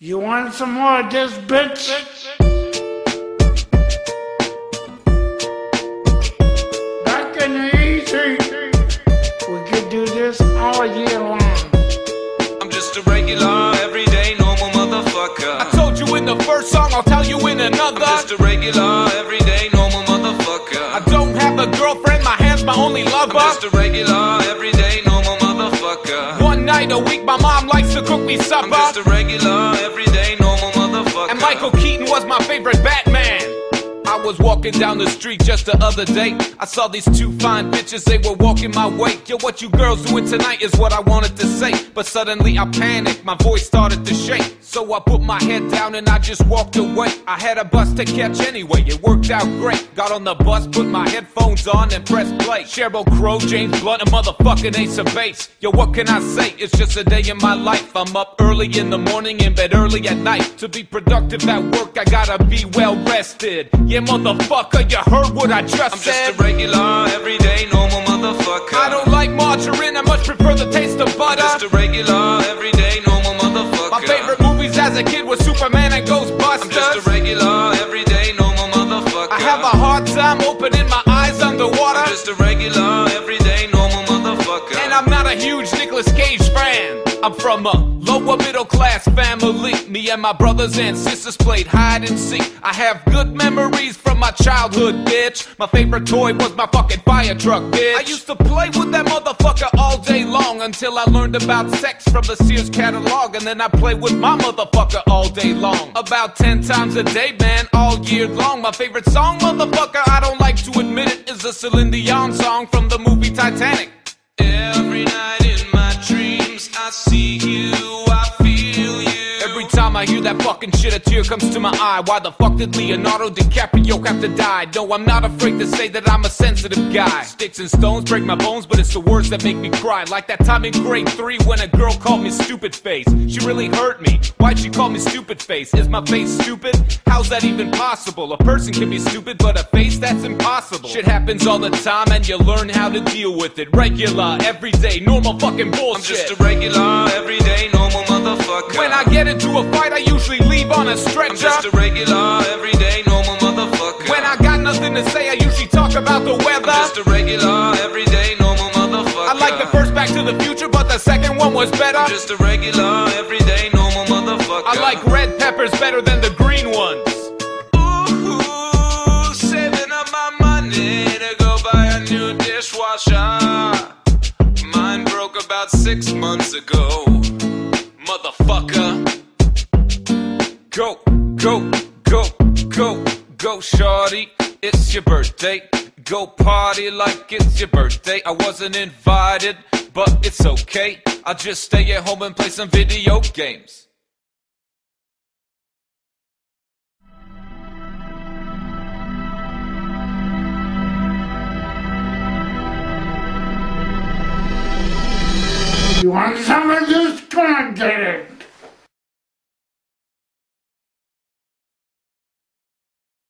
You want some more of this, bitch? Back in the easy, we could do this all year long. I'm just a regular, everyday, normal motherfucker. I told you in the first song, I'll tell you in another. I'm just a regular, everyday, normal motherfucker. I don't have a girlfriend, my hand's my only lover. I'm just a regular, night a week, my mom likes to cook me supper. I'm just a regular, everyday, normal motherfucker. And Michael Keaton was my favorite Batman. I was walking down the street just the other day. I saw these two fine bitches, they were walking my way. Yo, what you girls doing tonight is what I wanted to say. But suddenly I panicked, my voice started to shake. So I put my head down and I just walked away. I had a bus to catch anyway, it worked out great. Got on the bus, put my headphones on and pressed play. Sheryl Crow, James Blunt, a motherfucking ace of base. Yo, what can I say? It's just a day in my life. I'm up early in the morning, in bed early at night. To be productive at work, I gotta be well rested. Yeah, motherfucker, you heard what I just I'm said. just a regular, everyday, normal motherfucker. I don't like margarine, I much prefer the taste of I'm butter. just a regular, a kid was Superman and Ghostbusters. I'm just a regular, everyday, normal motherfucker. I have a hard time opening my eyes underwater. I'm just a regular, everyday, normal motherfucker. And I'm not a huge Nicolas Cage fan. I'm from a lower middle class family. Me and my brothers and sisters played hide and seek. I have good memories from my childhood, bitch. My favorite toy was my fucking fire truck, bitch. I used to play with that motherfucker all day long until I learned about sex from the Sears catalog. And then I played with my motherfucker all day long. About 10 times a day, man, all year long. My favorite song, motherfucker, I don't like to admit it, is a Celine Dion song from the movie Titanic. Every night I hear that fucking shit, a tear comes to my eye. Why the fuck did Leonardo DiCaprio have to die? No, I'm not afraid to say that I'm a sensitive guy. Sticks and stones break my bones, but it's the words that make me cry. Like that time in grade three when a girl called me stupid face. She really hurt me. Why'd she call me stupid face? Is my face stupid? How's that even possible? A person can be stupid, but a face that's impossible. Shit happens all the time, and you learn how to deal with it. Regular, everyday, normal fucking bullshit. I'm just a regular, everyday, normal motherfucker. When I get into a fight, I usually leave on a stretcher. I'm just a regular, everyday, normal motherfucker. When I got nothing to say, I usually talk about the weather. I'm just a regular, everyday, normal motherfucker. I like the first Back to the Future, but the second one was better. I'm just a regular, everyday, normal motherfucker. I like red peppers better than the green ones. Ooh, saving up my money to go buy a new dishwasher. Mine broke about six months ago. Go, go, go, go, go, shorty. It's your birthday. Go party like it's your birthday. I wasn't invited, but it's okay. I'll just stay at home and play some video games. You want some of this? Come on, get it.